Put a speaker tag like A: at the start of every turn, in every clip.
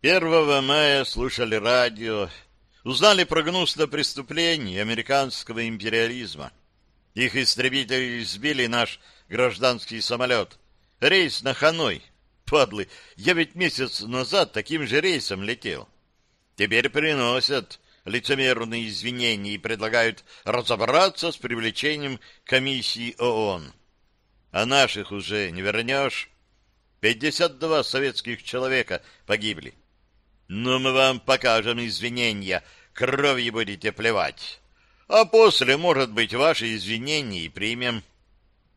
A: 1 мая слушали радио, узнали прогноз на преступление американского империализма. Их истребители сбили наш гражданский самолет. Рейс на Ханой. Падлы, я ведь месяц назад таким же рейсом летел. Теперь приносят лицемерные извинения и предлагают разобраться с привлечением комиссии ООН. А наших уже не вернешь. 52 советских человека погибли. Но мы вам покажем извинения, кровью будете плевать. А после, может быть, ваши извинения и примем.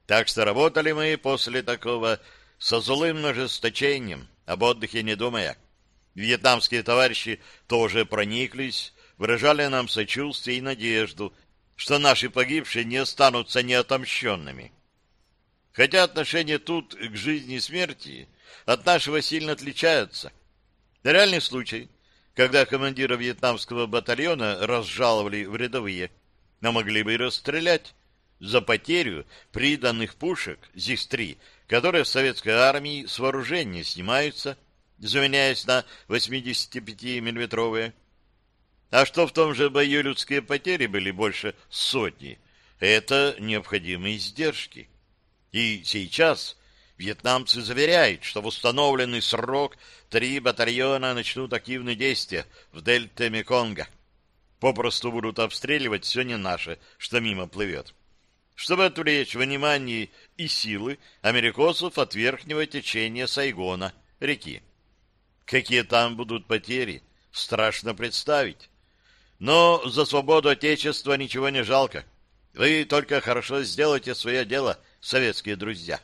A: Так что работали мы после такого со злым ожесточением, об отдыхе не думая. Вьетнамские товарищи тоже прониклись, выражали нам сочувствие и надежду, что наши погибшие не останутся неотомщенными. Хотя отношение тут к жизни и смерти от нашего сильно отличаются. Реальный случай, когда командира вьетнамского батальона разжаловали в рядовые, но могли бы и расстрелять за потерю приданных пушек ЗИС-3, которые в советской армии с вооружения снимаются, заменяясь на 85-миллиметровые. А что в том же бою людские потери были больше сотни, это необходимые издержки. И сейчас вьетнамцы заверяют, что в установленный срок три батальона начнут активные действия в дельте Меконга. Попросту будут обстреливать все не наше, что мимо плывет. Чтобы отвлечь внимание и силы америкосов от верхнего течения Сайгона, реки. Какие там будут потери, страшно представить. Но за свободу Отечества ничего не жалко. Вы только хорошо сделайте свое дело, советские друзья.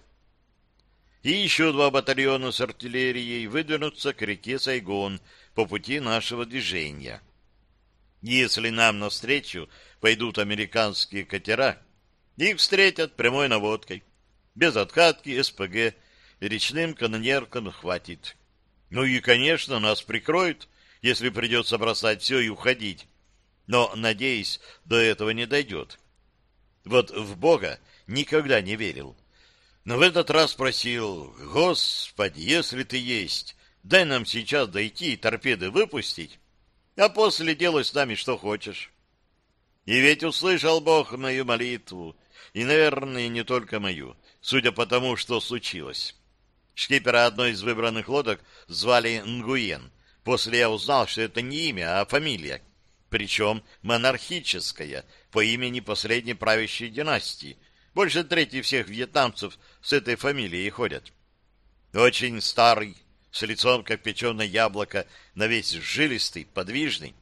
A: И еще два батальона с артиллерией выдвинутся к реке Сайгон по пути нашего движения. Если нам навстречу пойдут американские катера, их встретят прямой наводкой. Без откатки, СПГ, речным канонеркам хватит. Ну и, конечно, нас прикроют, если придется бросать все и уходить но, надеюсь, до этого не дойдет. Вот в Бога никогда не верил. Но в этот раз просил, «Господи, если ты есть, дай нам сейчас дойти и торпеды выпустить, а после делай с нами что хочешь». И ведь услышал Бог мою молитву, и, наверное, не только мою, судя по тому, что случилось. Шкипера одной из выбранных лодок звали Нгуен. После я узнал, что это не имя, а фамилия причем монархическая, по имени последней правящей династии. Больше трети всех вьетнамцев с этой фамилией ходят. Очень старый, с лицом как печеное яблоко, на весь жилистый, подвижный.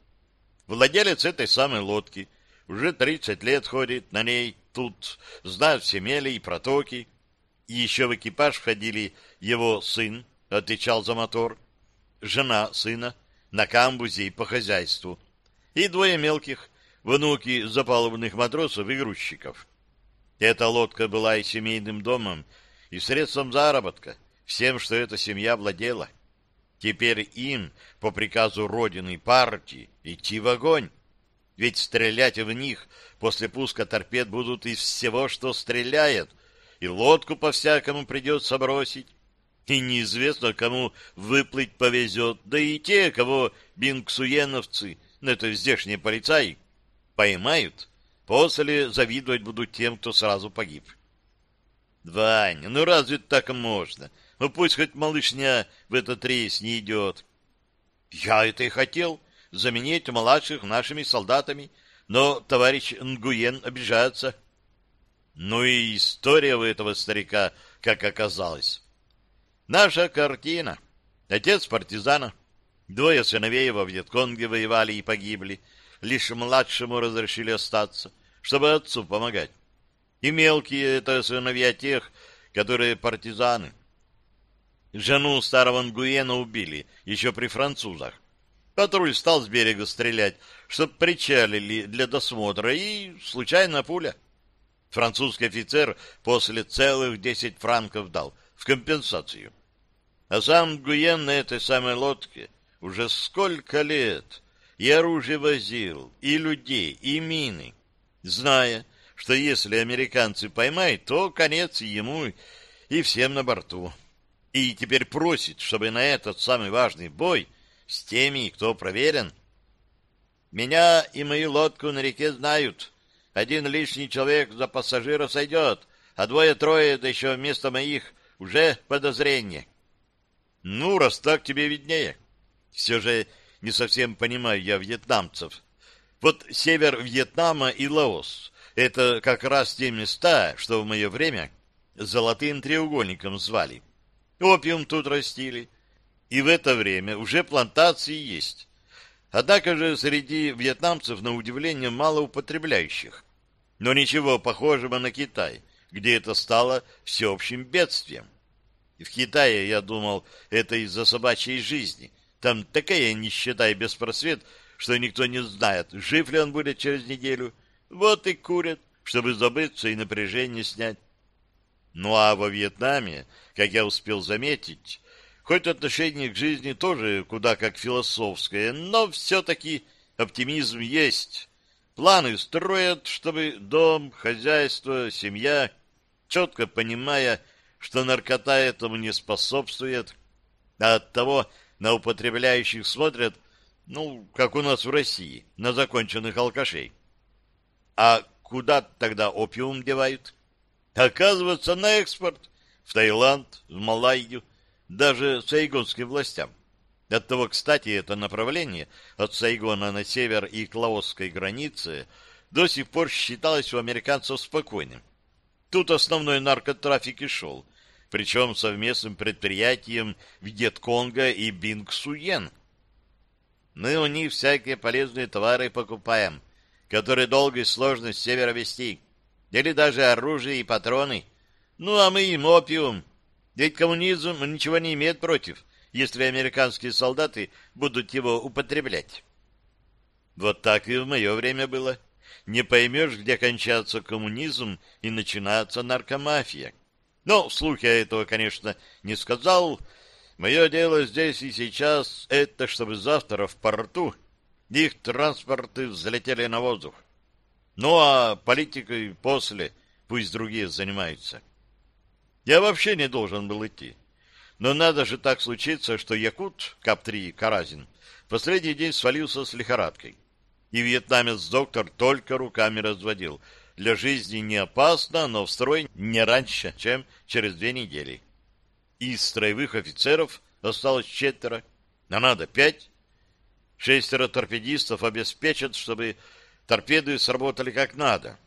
A: Владелец этой самой лодки уже 30 лет ходит на ней тут, знает все мели и протоки. И еще в экипаж входили его сын, отвечал за мотор, жена сына, на камбузе и по хозяйству, и двое мелких, внуки запалубных матросов и грузчиков. Эта лодка была и семейным домом, и средством заработка, всем, что эта семья владела. Теперь им, по приказу Родины и партии, идти в огонь. Ведь стрелять в них после пуска торпед будут из всего, что стреляет, и лодку по-всякому придется бросить. И неизвестно, кому выплыть повезет, да и те, кого бингсуеновцы ну, это здешние полицаи, поймают, после завидовать будут тем, кто сразу погиб. Ваня, ну разве так можно? Ну пусть хоть малышня в этот рейс не идет. Я это и хотел, заменить младших нашими солдатами, но товарищ Нгуен обижается. Ну и история у этого старика, как оказалось. Наша картина. Отец партизана, Двое сыновей во Вьетконге воевали и погибли. Лишь младшему разрешили остаться, чтобы отцу помогать. И мелкие — это сыновья тех, которые партизаны. Жену старого Нгуена убили еще при французах. Патруль стал с берега стрелять, чтоб причалили для досмотра, и случайно пуля. Французский офицер после целых десять франков дал в компенсацию. А сам Гуен на этой самой лодке уже сколько лет и оружие возил, и людей, и мины, зная, что если американцы поймают, то конец ему и всем на борту. И теперь просит, чтобы на этот самый важный бой с теми, кто проверен. Меня и мою лодку на реке знают. Один лишний человек за пассажира сойдет, а двое-трое, да еще вместо моих, уже подозрение. Ну, раз так, тебе виднее. Все же не совсем понимаю я вьетнамцев. Вот север Вьетнама и Лаос — это как раз те места, что в мое время золотым треугольником звали. Опиум тут растили, и в это время уже плантации есть. Однако же среди вьетнамцев, на удивление, мало употребляющих. Но ничего похожего на Китай, где это стало всеобщим бедствием. В Китае, я думал, это из-за собачьей жизни. Там такая нищета и беспросвет, что никто не знает, жив ли он будет через неделю. Вот и курят, чтобы забыться и напряжение снять. Ну а во Вьетнаме, как я успел заметить, хоть отношение к жизни тоже куда как философское, но все-таки оптимизм есть. Планы строят, чтобы дом, хозяйство, семья, четко понимая, что наркота этому не способствует, а от того на употребляющих смотрят, ну, как у нас в России, на законченных алкашей. А куда тогда опиум девают? Оказывается, на экспорт, в Таиланд, в Малайю, даже сайгонским властям. Оттого, кстати, это направление от Сайгона на север и к лаосской границе до сих пор считалось у американцев спокойным. Тут основной наркотрафик и шел, причем совместным предприятием Вьетконга и Бинг-Суен. Мы у них всякие полезные товары покупаем, которые долго и сложно с севера везти, или даже оружие и патроны. Ну, а мы им опиум. Ведь коммунизм ничего не имеет против, если американские солдаты будут его употреблять. Вот так и в мое время было. Не поймешь, где кончается коммунизм и начинается наркомафия. Но вслух я этого, конечно, не сказал. Мое дело здесь и сейчас — это чтобы завтра в порту их транспорты взлетели на воздух. Ну, а политикой после пусть другие занимаются. Я вообще не должен был идти. Но надо же так случиться, что Якут, КАП-3 Каразин, последний день свалился с лихорадкой. И вьетнамец-доктор только руками разводил. Для жизни не опасно, но в строй не раньше, чем через две недели. Из строевых офицеров осталось четверо, а надо пять. Шестеро торпедистов обеспечат, чтобы торпеды сработали как надо.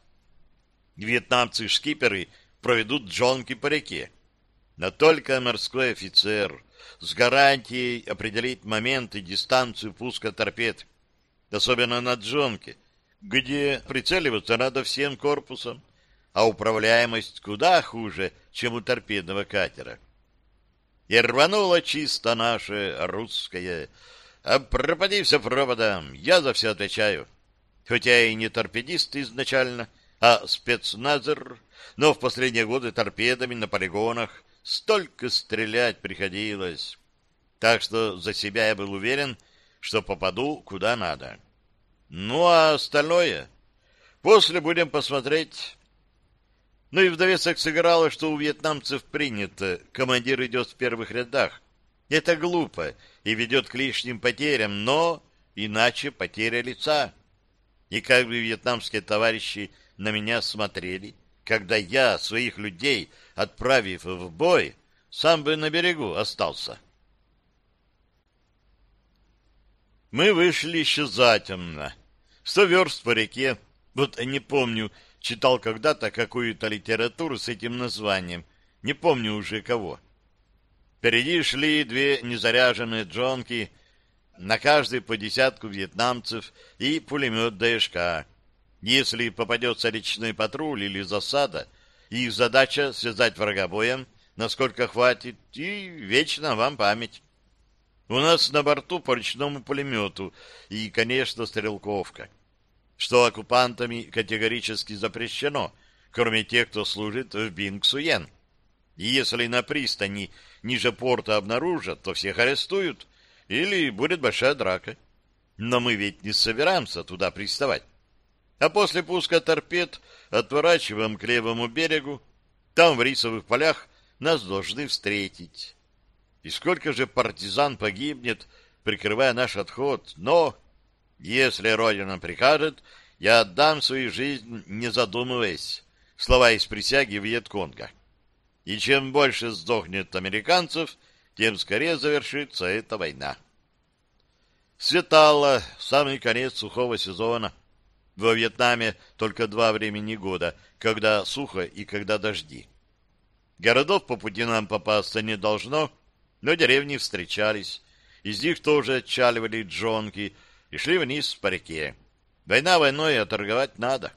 A: Вьетнамцы-шкиперы проведут джонки по реке. Но только морской офицер с гарантией определит момент и дистанцию пуска торпед, особенно на джонке, где прицеливаться надо всем корпусом, а управляемость куда хуже, чем у торпедного катера. И рвануло чисто наше русское. А пропади все проводом, я за все отвечаю. Хотя и не торпедист изначально, а спецназер, но в последние годы торпедами на полигонах столько стрелять приходилось. Так что за себя я был уверен, что попаду куда надо. Ну, а остальное... После будем посмотреть. Ну и в довесок сыграло, что у вьетнамцев принято, командир идет в первых рядах. Это глупо и ведет к лишним потерям, но иначе потеря лица. И как бы вьетнамские товарищи на меня смотрели, когда я своих людей, отправив в бой, сам бы на берегу остался. Мы вышли еще затемно. Сто верст по реке. Вот не помню, читал когда-то какую-то литературу с этим названием. Не помню уже кого. Впереди шли две незаряженные джонки, на каждый по десятку вьетнамцев и пулемет ДШК. Если попадется речной патруль или засада, их задача связать врага боем, насколько хватит, и вечно вам память. У нас на борту по речному пулемету и, конечно, стрелковка, что оккупантами категорически запрещено, кроме тех, кто служит в Бингсуен. И если на пристани ниже порта обнаружат, то всех арестуют, или будет большая драка. Но мы ведь не собираемся туда приставать а после пуска торпед отворачиваем к левому берегу. Там, в рисовых полях, нас должны встретить. И сколько же партизан погибнет прикрывая наш отход, но, если Родина прикажет, я отдам свою жизнь, не задумываясь. Слова из присяги Вьетконга. И чем больше сдохнет американцев, тем скорее завершится эта война. Светало, самый конец сухого сезона. Во Вьетнаме только два времени года, когда сухо и когда дожди. Городов по пути нам попасться не должно, но деревни встречались. Из них тоже отчаливали джонки и шли вниз по реке. Война войной, а торговать надо.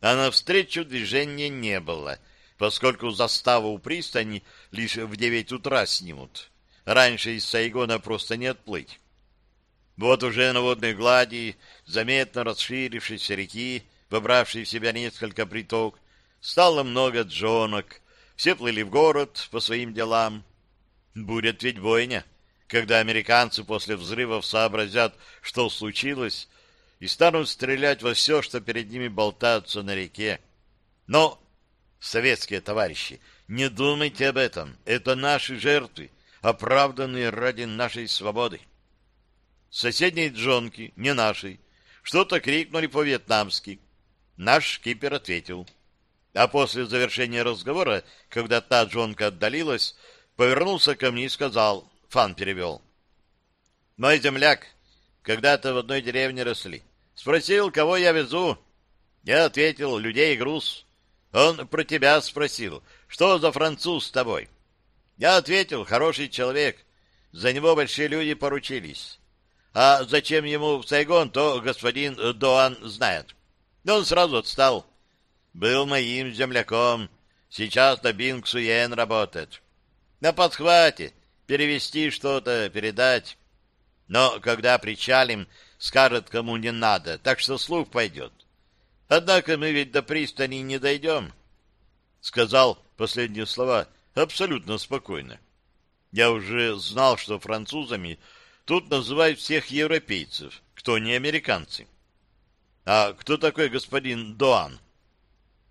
A: А навстречу движения не было, поскольку заставу у пристани лишь в девять утра снимут. Раньше из Сайгона просто не отплыть. Вот уже на водной глади, заметно расширившейся реки, вобравшей в себя несколько приток, стало много джонок. Все плыли в город по своим делам. Будет ведь бойня, когда американцы после взрывов сообразят, что случилось, и станут стрелять во все, что перед ними болтаются на реке. Но, советские товарищи, не думайте об этом. Это наши жертвы, оправданные ради нашей свободы соседней джонки, не нашей, что-то крикнули по-вьетнамски. Наш кипер ответил. А после завершения разговора, когда та джонка отдалилась, повернулся ко мне и сказал, Фан перевел. Мой земляк, когда-то в одной деревне росли. Спросил, кого я везу. Я ответил, людей и груз. Он про тебя спросил, что за француз с тобой? Я ответил, хороший человек. За него большие люди поручились. А зачем ему в Сайгон, то господин Доан знает. Он сразу отстал. Был моим земляком. Сейчас на Бингсуен работает. На подхвате. Перевести что-то, передать. Но когда причалим, скажет, кому не надо, так что слух пойдет. Однако мы ведь до пристани не дойдем. Сказал последние слова абсолютно спокойно. Я уже знал, что французами Тут называют всех европейцев, кто не американцы. А кто такой господин Доан?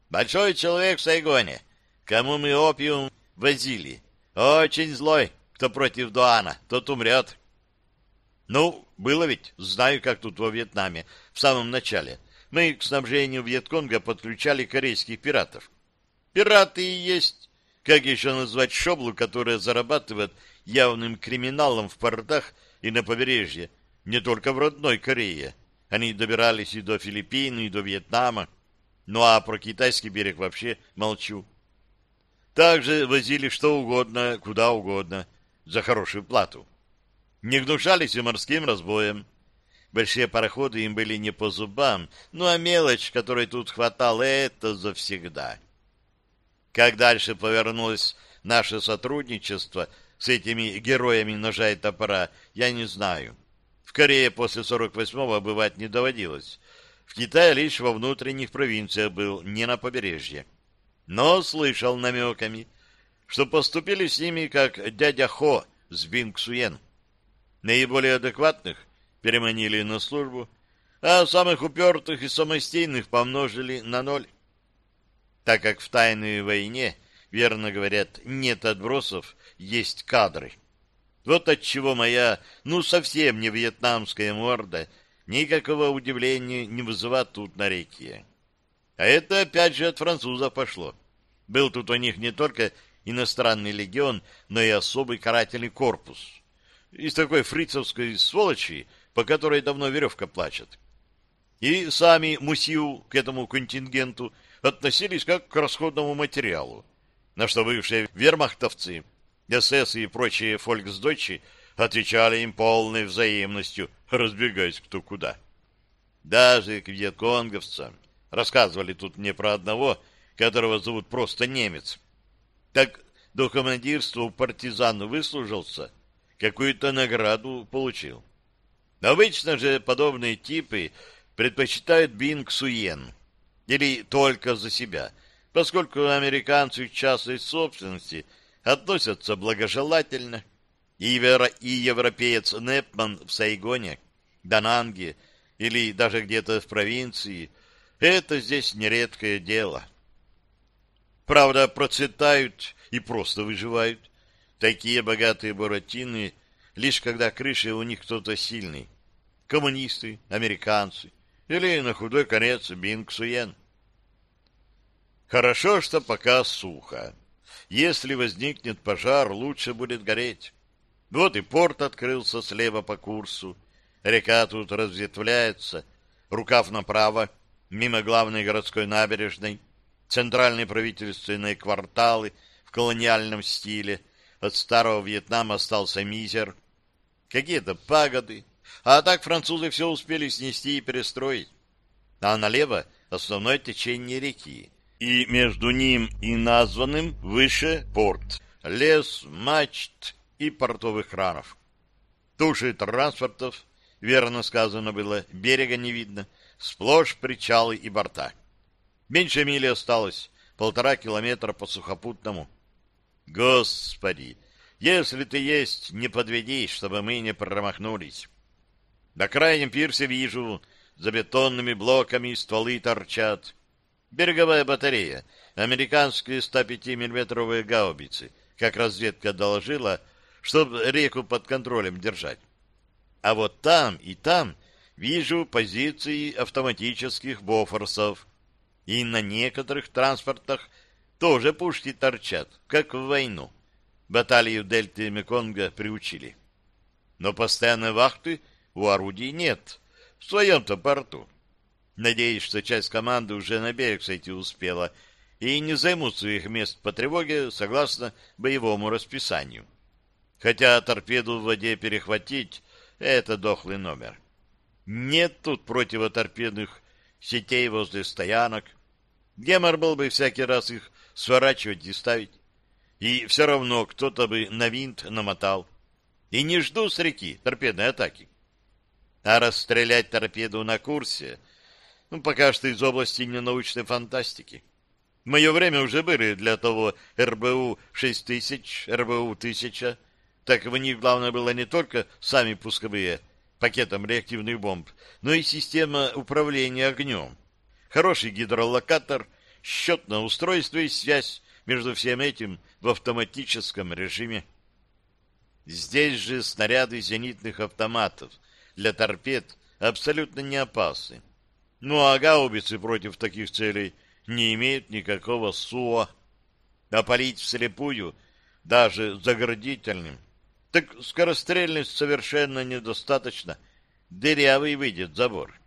A: Большой человек в Сайгоне, кому мы опиум возили. Очень злой, кто против Дуана, тот умрет. Ну, было ведь, знаю, как тут во Вьетнаме, в самом начале. Мы к снабжению Вьетконга подключали корейских пиратов. Пираты и есть. Как еще назвать шоблу, которая зарабатывает явным криминалом в портах и на побережье, не только в родной Корее. Они добирались и до Филиппин, и до Вьетнама. Ну а про китайский берег вообще молчу. Также возили что угодно, куда угодно, за хорошую плату. Не гнушались и морским разбоем. Большие пароходы им были не по зубам, ну а мелочь, которой тут хватало, это завсегда. Как дальше повернулось наше сотрудничество — с этими героями ножа и топора, я не знаю. В Корее после 48-го бывать не доводилось. В Китае лишь во внутренних провинциях был, не на побережье. Но слышал намеками, что поступили с ними как дядя Хо с Бингсуен. Наиболее адекватных переманили на службу, а самых упертых и самостийных помножили на ноль. Так как в тайной войне, верно говорят, нет отбросов, есть кадры. Вот отчего моя, ну, совсем не вьетнамская морда никакого удивления не вызывает тут на реке. А это опять же от французов пошло. Был тут у них не только иностранный легион, но и особый карательный корпус. Из такой фрицевской сволочи, по которой давно веревка плачет. И сами Мусиу к этому контингенту относились как к расходному материалу, на что бывшие вермахтовцы СС и прочие фольксдойчи отвечали им полной взаимностью, разбегаясь кто куда. Даже к вьетконговцам рассказывали тут мне про одного, которого зовут просто немец. Так до командирства у партизан выслужился, какую-то награду получил. Обычно же подобные типы предпочитают Бинг Суен или только за себя, поскольку американцы в частной собственности – относятся благожелательно, и, и европеец Непман в Сайгоне, Дананге или даже где-то в провинции — это здесь нередкое дело. Правда, процветают и просто выживают такие богатые буратины, лишь когда крыши у них кто-то сильный. Коммунисты, американцы или, на худой конец, Бинг Суен. Хорошо, что пока сухо. Если возникнет пожар, лучше будет гореть. Вот и порт открылся слева по курсу. Река тут разветвляется. Рукав направо, мимо главной городской набережной. Центральные правительственные кварталы в колониальном стиле. От старого Вьетнама остался мизер. Какие-то пагоды. А так французы все успели снести и перестроить. А налево основное течение реки и между ним и названным выше порт, лес, мачт и портовых кранов. Туши транспортов, верно сказано было, берега не видно, сплошь причалы и борта. Меньше мили осталось, полтора километра по сухопутному. Господи, если ты есть, не подведи, чтобы мы не промахнулись. На крайнем пирсе вижу, за бетонными блоками стволы торчат. Береговая батарея, американские 105-миллиметровые гаубицы, как разведка доложила, чтобы реку под контролем держать. А вот там и там вижу позиции автоматических бофорсов. И на некоторых транспортах тоже пушки торчат, как в войну. Баталию дельты Меконга приучили. Но постоянной вахты у орудий нет в своем-то порту. Надеюсь, что часть команды уже на берег сойти успела и не займут своих мест по тревоге согласно боевому расписанию. Хотя торпеду в воде перехватить — это дохлый номер. Нет тут противоторпедных сетей возле стоянок. Гемор был бы всякий раз их сворачивать и ставить. И все равно кто-то бы на винт намотал. И не жду с реки торпедной атаки. А расстрелять торпеду на курсе — ну, пока что из области ненаучной фантастики. В мое время уже были для того РБУ 6000, РБУ 1000. Так в них главное было не только сами пусковые пакетом реактивных бомб, но и система управления огнем. Хороший гидролокатор, счетное устройство и связь между всем этим в автоматическом режиме. Здесь же снаряды зенитных автоматов для торпед абсолютно не опасны. Ну а гаубицы против таких целей не имеют никакого СУА. А палить вслепую, даже заградительным, так скорострельность совершенно недостаточно. Дырявый выйдет забор.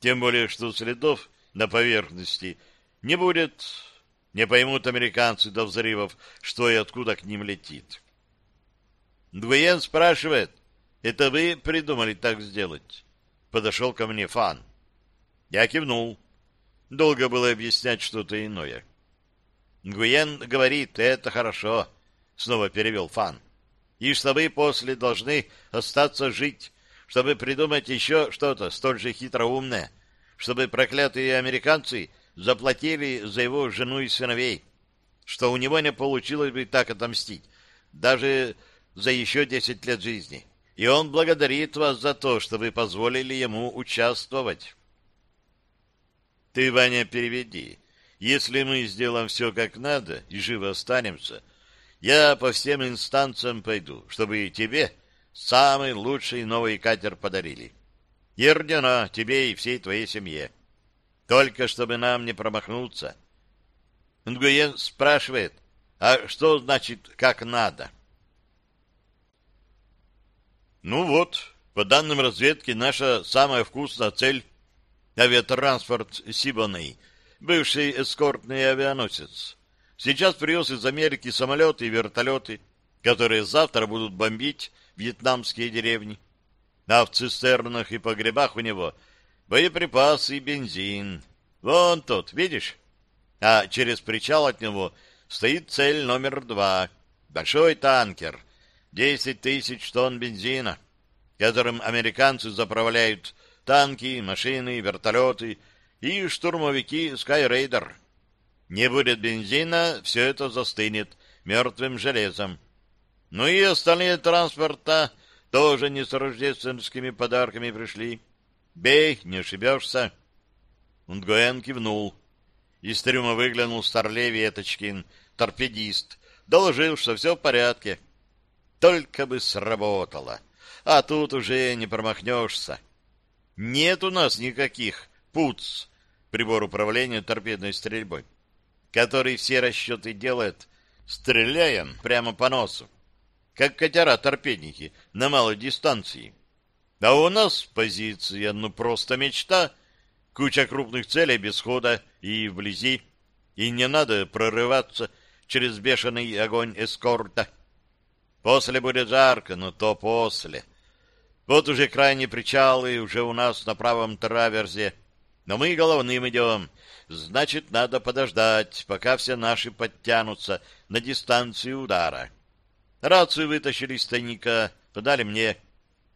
A: Тем более, что следов на поверхности не будет. Не поймут американцы до взрывов, что и откуда к ним летит. Дуэен спрашивает, это вы придумали так сделать? Подошел ко мне Фан. Я кивнул. Долго было объяснять что-то иное. Гуен говорит, это хорошо, снова перевел Фан. И что после должны остаться жить, чтобы придумать еще что-то столь же хитроумное, чтобы проклятые американцы заплатили за его жену и сыновей, что у него не получилось бы так отомстить, даже за еще десять лет жизни. И он благодарит вас за то, что вы позволили ему участвовать. Ты, Ваня, переведи. Если мы сделаем все как надо и живо останемся, я по всем инстанциям пойду, чтобы тебе самый лучший новый катер подарили. И ордена тебе и всей твоей семье. Только чтобы нам не промахнуться. Нгуен спрашивает, а что значит «как надо»? Ну вот, по данным разведки, наша самая вкусная цель авиатранспорт Сибоней, бывший эскортный авианосец. Сейчас привез из Америки самолеты и вертолеты, которые завтра будут бомбить вьетнамские деревни. А в цистернах и погребах у него боеприпасы и бензин. Вон тот, видишь? А через причал от него стоит цель номер два. Большой танкер. Десять тысяч тонн бензина, которым американцы заправляют танки, машины, вертолеты и штурмовики Скайрейдер. Не будет бензина, все это застынет мертвым железом. Ну и остальные транспорта тоже не с рождественскими подарками пришли. Бей, не ошибешься. Унгуэн кивнул. Из трюма выглянул Старлей Веточкин, торпедист. Доложил, что все в порядке. Только бы сработало. А тут уже не промахнешься. Нет у нас никаких ПУЦ, прибор управления торпедной стрельбой, который все расчеты делает, стреляя прямо по носу, как катера-торпедники на малой дистанции. А у нас позиция, ну просто мечта, куча крупных целей без хода и вблизи, и не надо прорываться через бешеный огонь эскорта. После будет жарко, но то после. Вот уже крайние причалы, уже у нас на правом траверзе, но мы головным идем, значит, надо подождать, пока все наши подтянутся на дистанцию удара. Рацию вытащили из тайника, подали мне.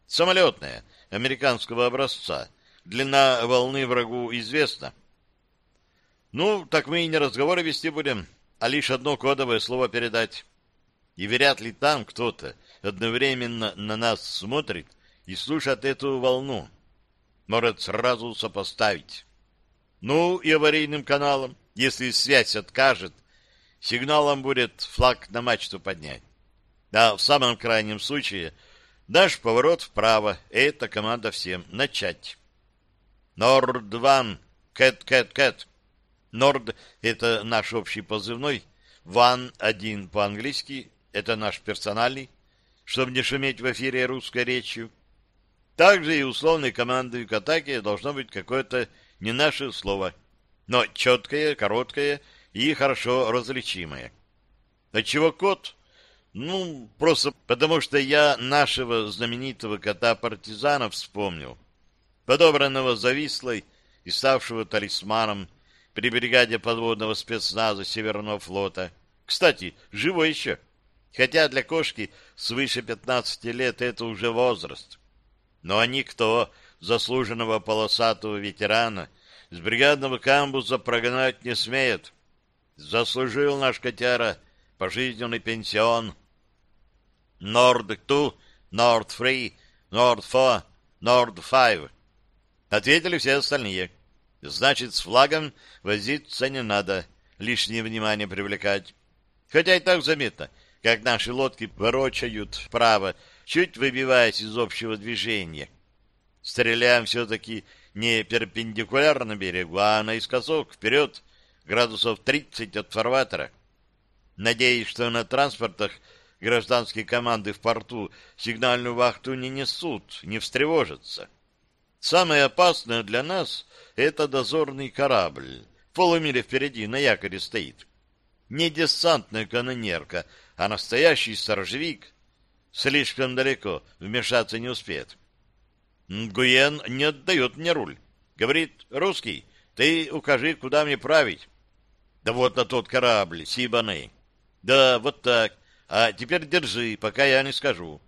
A: Самолетная, американского образца. Длина волны врагу известна. Ну, так мы и не разговоры вести будем, а лишь одно кодовое слово передать. И вряд ли там кто-то одновременно на нас смотрит и слушает эту волну. Может сразу сопоставить. Ну и аварийным каналом, если связь откажет, сигналом будет флаг на мачту поднять. А в самом крайнем случае дашь поворот вправо, это команда всем начать. Норд-Ван, Кэт-Кэт-Кэт. Норд — это наш общий позывной, Ван — один по-английски, это наш персональный, чтобы не шуметь в эфире русской речью. Также и условной командой к атаке должно быть какое-то не наше слово, но четкое, короткое и хорошо различимое. Отчего кот? Ну, просто потому что я нашего знаменитого кота-партизана вспомнил, подобранного завислой и ставшего талисманом при бригаде подводного спецназа Северного флота. Кстати, живой еще. Хотя для кошки свыше 15 лет это уже возраст. Но никто заслуженного полосатого ветерана с бригадного камбуза прогнать не смеет. Заслужил наш котяра пожизненный пенсион. Норд-2, Норд-3, Норд-4, Норд-5. Ответили все остальные. Значит, с флагом возиться не надо, лишнее внимание привлекать. Хотя и так заметно, как наши лодки ворочают вправо, чуть выбиваясь из общего движения. Стреляем все-таки не перпендикулярно берегу, а наискосок, вперед, градусов 30 от фарватера. Надеюсь, что на транспортах гражданские команды в порту сигнальную вахту не несут, не встревожатся. Самое опасное для нас — это дозорный корабль. Полумили впереди на якоре стоит. Не десантная канонерка, а настоящий сторожевик. Слишком далеко, вмешаться не успеет. Гуен не отдает мне руль. Говорит, русский, ты укажи, куда мне править. Да вот на тот корабль, Сибаны. Да, вот так. А теперь держи, пока я не скажу.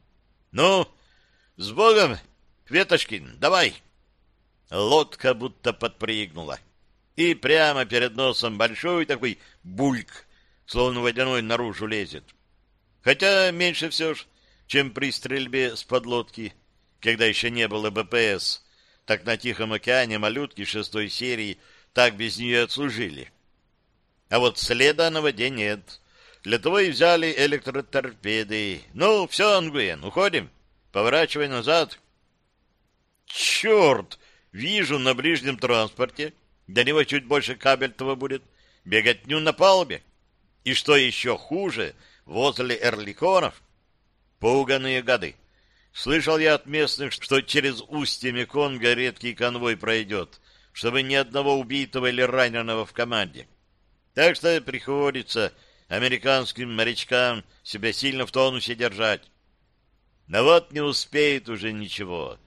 A: Ну, с Богом, Ветошкин, давай. Лодка будто подпрыгнула. И прямо перед носом большой такой бульк, словно водяной наружу лезет. Хотя меньше все ж, чем при стрельбе с подлодки, когда еще не было БПС, так на Тихом океане малютки шестой серии так без нее отслужили. А вот следа на воде нет. Для того и взяли электроторпеды. Ну, все, Ангуен, уходим. Поворачивай назад. Черт! Вижу на ближнем транспорте. До него чуть больше кабельтова будет. Беготню на палубе. И что еще хуже, возле эрликонов пуганые гады. Слышал я от местных, что через устье Меконга редкий конвой пройдет, чтобы ни одного убитого или раненого в команде. Так что приходится американским морячкам себя сильно в тонусе держать. Но вот не успеет уже ничего.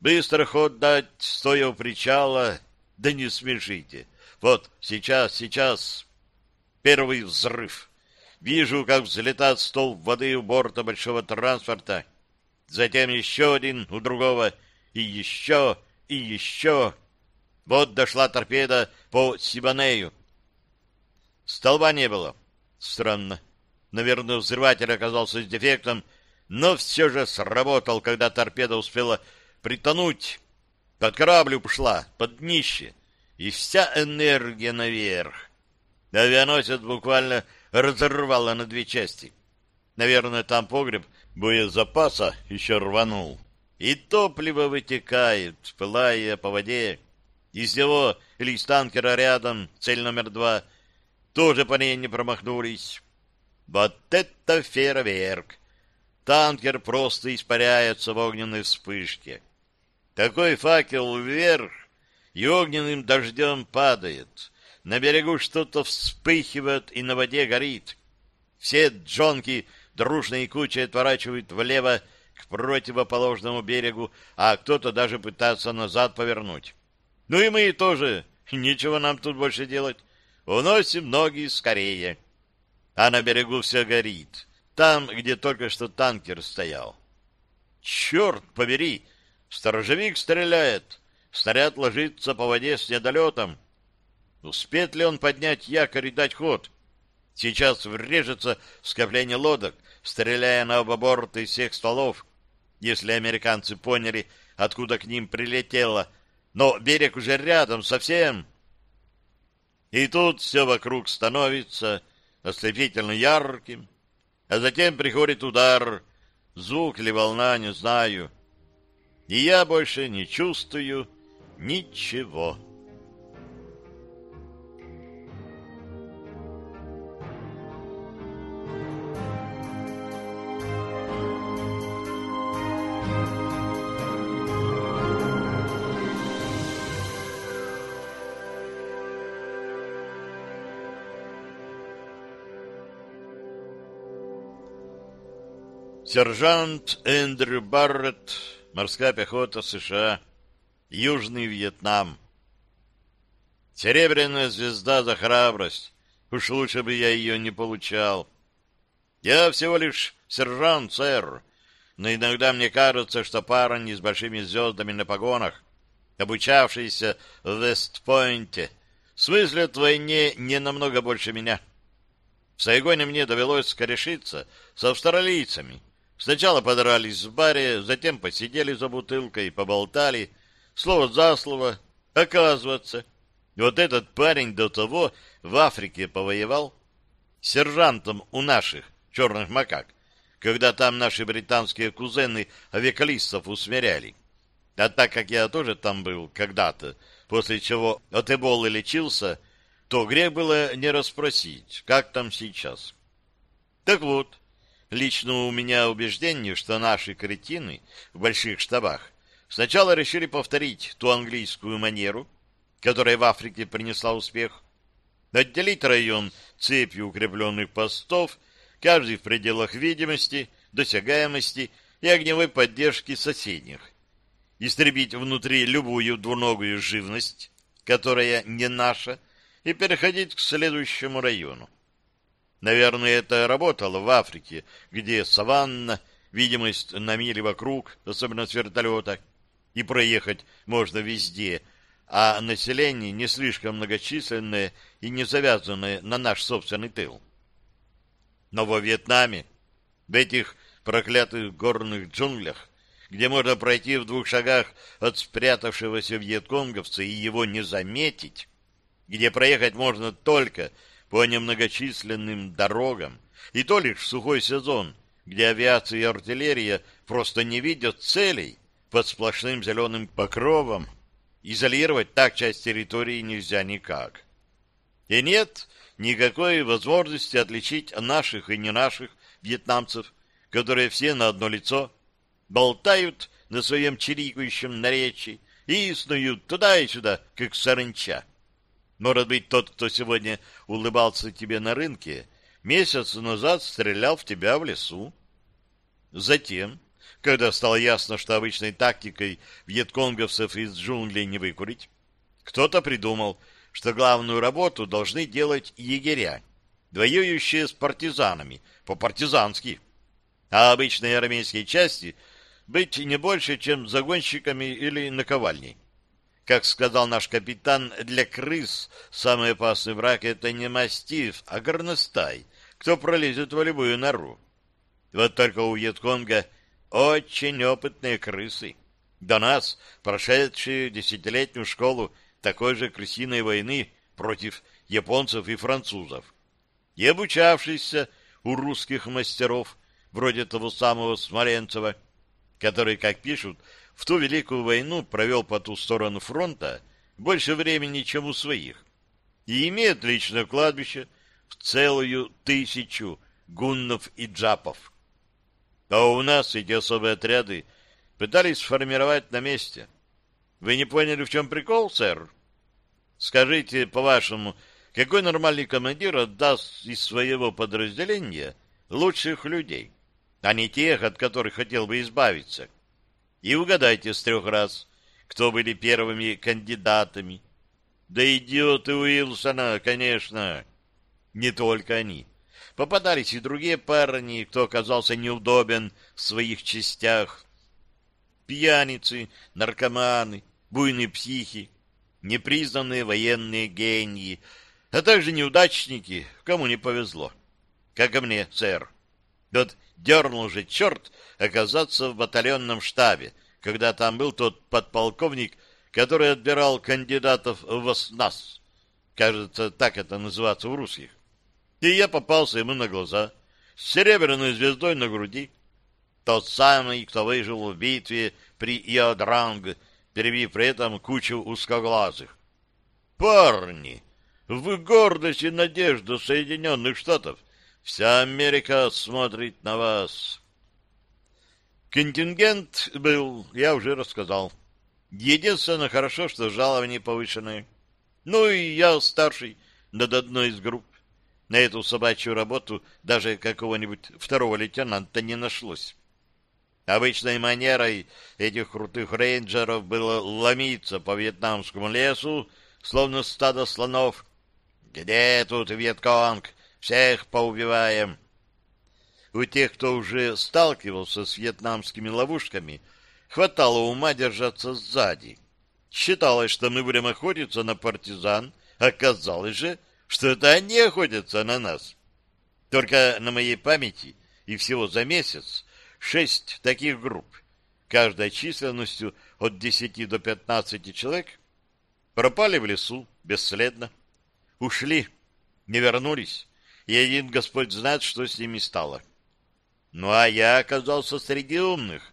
A: Быстро ход дать, стоя у причала, да не смешите. Вот сейчас, сейчас первый взрыв. Вижу, как взлетает столб воды у борта большого транспорта. Затем еще один у другого. И еще, и еще. Вот дошла торпеда по Сибанею. Столба не было. Странно. Наверное, взрыватель оказался с дефектом, но все же сработал, когда торпеда успела притонуть. Под корабль ушла, под днище, и вся энергия наверх. Авианосец буквально разорвало на две части. Наверное, там погреб боезапаса еще рванул, и топливо вытекает, пылая по воде. Из него из танкера рядом, цель номер два, тоже по ней не промахнулись. Вот это фейерверк! Танкер просто испаряется в огненной вспышке. Такой факел вверх и огненным дождем падает. На берегу что-то вспыхивает и на воде горит. Все джонки дружной кучей отворачивают влево к противоположному берегу, а кто-то даже пытается назад повернуть. Ну и мы тоже. Ничего нам тут больше делать. Уносим ноги скорее. А на берегу все горит. Там, где только что танкер стоял. Черт побери! Сторожевик стреляет. Снаряд ложится по воде с недолетом. Успеет ли он поднять якорь и дать ход? Сейчас врежется в скопление лодок, стреляя на оба борта из всех стволов, если американцы поняли, откуда к ним прилетело. Но берег уже рядом совсем. И тут все вокруг становится ослепительно ярким, а затем приходит удар, звук или волна, не знаю. И я больше не чувствую ничего. Сержант Эндрю Барретт, морская пехота США, Южный Вьетнам. Серебряная звезда за храбрость. Уж лучше бы я ее не получал. Я всего лишь сержант, сэр, но иногда мне кажется, что парень с большими звездами на погонах, обучавшийся в Вестпойнте, смыслит в войне не намного больше меня. В Сайгоне мне довелось скорешиться с австралийцами, Сначала подрались в баре, затем посидели за бутылкой, поболтали, слово за слово. Оказывается, вот этот парень до того в Африке повоевал сержантом у наших черных макак, когда там наши британские кузены авиакалистов усмиряли. А так как я тоже там был когда-то, после чего от эболы лечился, то грех было не расспросить, как там сейчас. Так вот, Лично у меня убеждение, что наши кретины в больших штабах сначала решили повторить ту английскую манеру, которая в Африке принесла успех, отделить район цепью укрепленных постов, каждый в пределах видимости, досягаемости и огневой поддержки соседних, истребить внутри любую двуногую живность, которая не наша, и переходить к следующему району. Наверное, это работало в Африке, где саванна, видимость на мили вокруг, особенно с вертолета, и проехать можно везде, а население не слишком многочисленное и не завязанное на наш собственный тыл. Но во Вьетнаме, в этих проклятых горных джунглях, где можно пройти в двух шагах от спрятавшегося вьетконговца и его не заметить, где проехать можно только по немногочисленным дорогам, и то лишь в сухой сезон, где авиация и артиллерия просто не видят целей под сплошным зеленым покровом, изолировать так часть территории нельзя никак. И нет никакой возможности отличить наших и не наших вьетнамцев, которые все на одно лицо болтают на своем чирикающем наречии и снуют туда и сюда, как саранча. Может быть, тот, кто сегодня улыбался тебе на рынке, месяц назад стрелял в тебя в лесу. Затем, когда стало ясно, что обычной тактикой вьетконговцев из джунглей не выкурить, кто-то придумал, что главную работу должны делать егеря, воюющие с партизанами, по-партизански, а обычные армейские части быть не больше, чем загонщиками или наковальней. Как сказал наш капитан, для крыс самый опасный враг — это не мастиф, а горностай, кто пролезет в любую нору. Вот только у Вьетконга очень опытные крысы. До нас, прошедшие десятилетнюю школу такой же крысиной войны против японцев и французов, и обучавшиеся у русских мастеров вроде того самого Смоленцева, который, как пишут, в ту Великую войну провел по ту сторону фронта больше времени, чем у своих, и имеет личное кладбище в целую тысячу гуннов и джапов. А у нас эти особые отряды пытались сформировать на месте. Вы не поняли, в чем прикол, сэр? Скажите, по-вашему, какой нормальный командир отдаст из своего подразделения лучших людей, а не тех, от которых хотел бы избавиться? И угадайте с трех раз, кто были первыми кандидатами. Да идиоты Уилсона, конечно. Не только они. Попадались и другие парни, кто оказался неудобен в своих частях. Пьяницы, наркоманы, буйные психи, непризнанные военные гении, а также неудачники, кому не повезло. Как и мне, сэр. Вот дернул же черт оказаться в батальонном штабе, когда там был тот подполковник, который отбирал кандидатов в ОСНАС. Кажется, так это называется у русских. И я попался ему на глаза, с серебряной звездой на груди. Тот самый, кто выжил в битве при Иодранг, перебив при этом кучу узкоглазых. «Парни, вы гордость и надежда Соединенных Штатов. Вся Америка смотрит на вас». Контингент был, я уже рассказал. Единственное, хорошо, что жалование повышенное. Ну и я старший над одной из групп. На эту собачью работу даже какого-нибудь второго лейтенанта не нашлось. Обычной манерой этих крутых рейнджеров было ломиться по вьетнамскому лесу, словно стадо слонов. «Где тут Вьетконг? Всех поубиваем!» У тех, кто уже сталкивался с вьетнамскими ловушками, хватало ума держаться сзади. Считалось, что мы будем охотиться на партизан, оказалось же, что это они охотятся на нас. Только на моей памяти и всего за месяц шесть таких групп, каждая численностью от 10 до 15 человек, пропали в лесу бесследно, ушли, не вернулись, и один Господь знает, что с ними стало. Ну, а я оказался среди умных,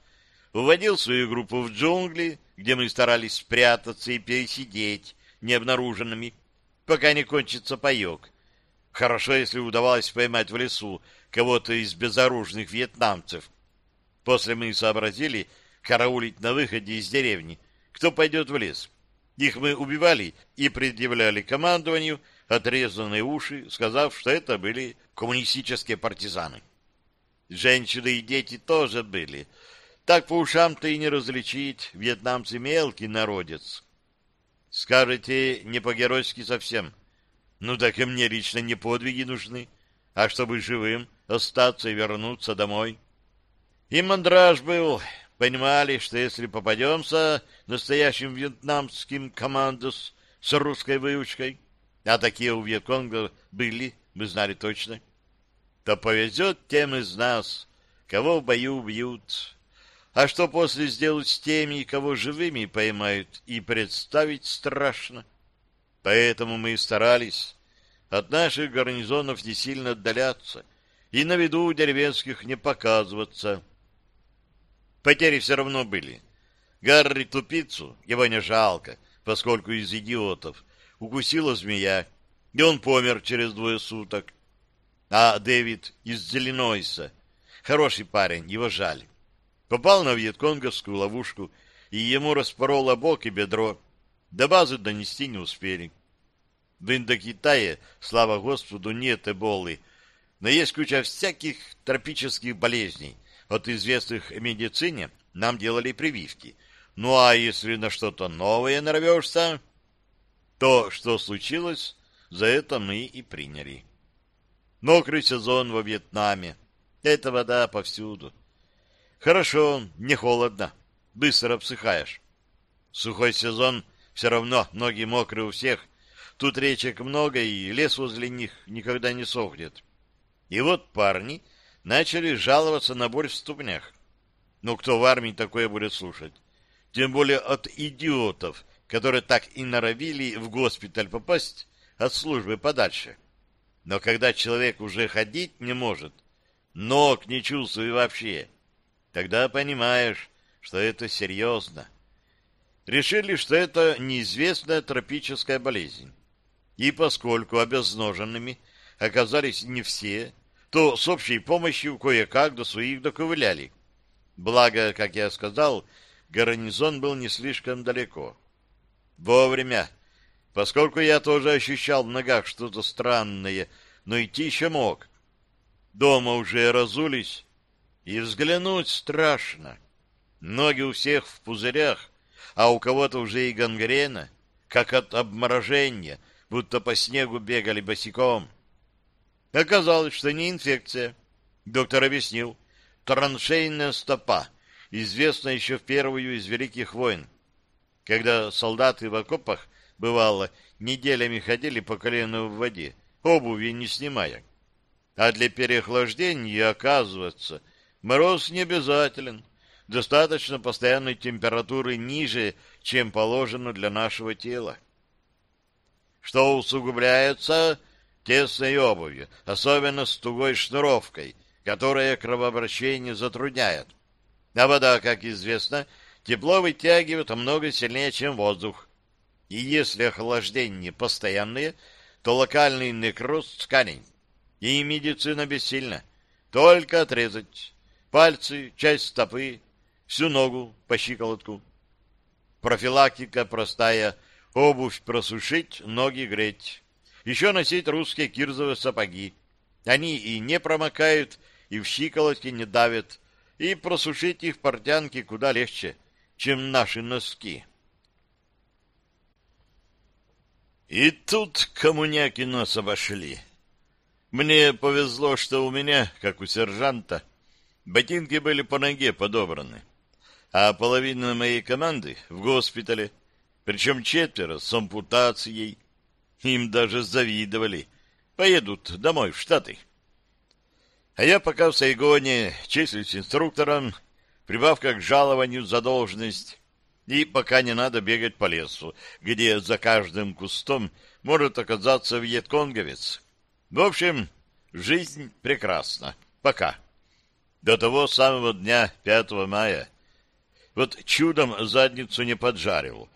A: уводил свою группу в джунгли, где мы старались спрятаться и пересидеть необнаруженными, пока не кончится паек. Хорошо, если удавалось поймать в лесу кого-то из безоружных вьетнамцев. После мы сообразили караулить на выходе из деревни, кто пойдет в лес. Их мы убивали и предъявляли командованию отрезанные уши, сказав, что это были коммунистические партизаны. Женщины и дети тоже были. Так по ушам-то и не различить, вьетнамцы мелкий народец. Скажете, не по-геройски совсем. Ну так и мне лично не подвиги нужны, а чтобы живым остаться и вернуться домой. И мандраж был, понимали, что если попадемся настоящим вьетнамским командос с русской выучкой, а такие у Вьетконга были, мы знали точно, то повезет тем из нас, кого в бою убьют. А что после сделать с теми, кого живыми поймают, и представить страшно. Поэтому мы и старались от наших гарнизонов не сильно отдаляться и на виду у деревенских не показываться. Потери все равно были. Гарри Тупицу, его не жалко, поскольку из идиотов, укусила змея, и он помер через двое суток. А Дэвид из Зеленойса, хороший парень, его жаль попал на вьетконговскую ловушку, и ему распороло бок и бедро. До базы донести не успели. В Индокитае, слава Господу, нет эболы, но есть куча всяких тропических болезней. От известных медицине нам делали прививки. Ну а если на что-то новое нарвешься, то, что случилось, за это мы и приняли. Мокрый сезон во Вьетнаме. Это вода повсюду. Хорошо, не холодно. Быстро обсыхаешь. Сухой сезон все равно, ноги мокрые у всех. Тут речек много, и лес возле них никогда не сохнет. И вот парни начали жаловаться на боль в ступнях. Ну, кто в армии такое будет слушать? Тем более от идиотов, которые так и норовили в госпиталь попасть от службы подальше. Но когда человек уже ходить не может, Ног не чувствую вообще. Тогда понимаешь, что это серьезно. Решили, что это неизвестная тропическая болезнь. И поскольку обезноженными оказались не все, то с общей помощью кое-как до своих доковыляли. Благо, как я сказал, гарнизон был не слишком далеко. Вовремя, поскольку я тоже ощущал в ногах что-то странное, но идти еще мог. Дома уже разулись, и взглянуть страшно. Ноги у всех в пузырях, а у кого-то уже и гангрена, как от обморожения, будто по снегу бегали босиком. Оказалось, что не инфекция. Доктор объяснил. Траншейная стопа, известная еще в первую из Великих войн. Когда солдаты в окопах, бывало, неделями ходили по колено в воде, обуви не снимая. А для переохлаждения, оказывается, мороз не обязателен. Достаточно постоянной температуры ниже, чем положено для нашего тела. Что усугубляется тесной обувью, особенно с тугой шнуровкой, которая кровообращение затрудняет. А вода, как известно, тепло вытягивает намного сильнее, чем воздух. И если охлаждение постоянное, то локальный некроз тканей. И медицина бессильна. Только отрезать. Пальцы, часть стопы, всю ногу по щиколотку. Профилактика простая. Обувь просушить, ноги греть. Еще носить русские кирзовые сапоги. Они и не промокают, и в щиколотки не давят, и просушить их портянки куда легче, чем наши носки. И тут коммуняки нас обошли. Мне повезло, что у меня, как у сержанта, ботинки были по ноге подобраны, а половина моей команды в госпитале, причем четверо с ампутацией, им даже завидовали. Поедут домой, в Штаты. А я пока в Сайгоне числюсь инструктором, прибавка к жалованию за должность, и пока не надо бегать по лесу, где за каждым кустом может оказаться вьетконговец. В общем, жизнь прекрасна. Пока. До того самого дня 5 мая. Вот чудом задницу не поджарил.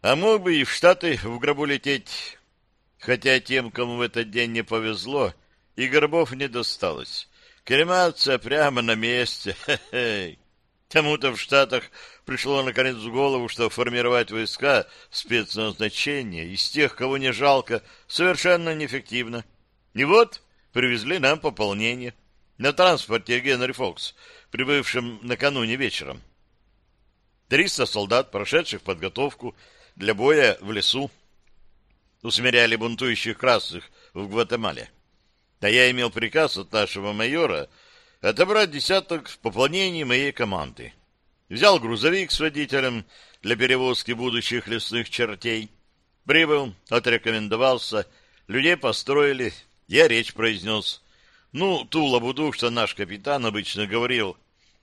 A: А мог бы и в Штаты в гробу лететь. Хотя тем, кому в этот день не повезло, и гробов не досталось. Кремация прямо на месте. Кому-то в Штатах пришло наконец в голову, что формировать войска спецназначения из тех, кого не жалко, совершенно неэффективно. И вот привезли нам пополнение на транспорте Генри Фокс, прибывшем накануне вечером. Триста солдат, прошедших подготовку для боя в лесу, усмиряли бунтующих красных в Гватемале. Да я имел приказ от нашего майора отобрать десяток в пополнении моей команды. Взял грузовик с водителем для перевозки будущих лесных чертей. Прибыл, отрекомендовался, людей построили, я речь произнес. Ну, ту лабуду, что наш капитан обычно говорил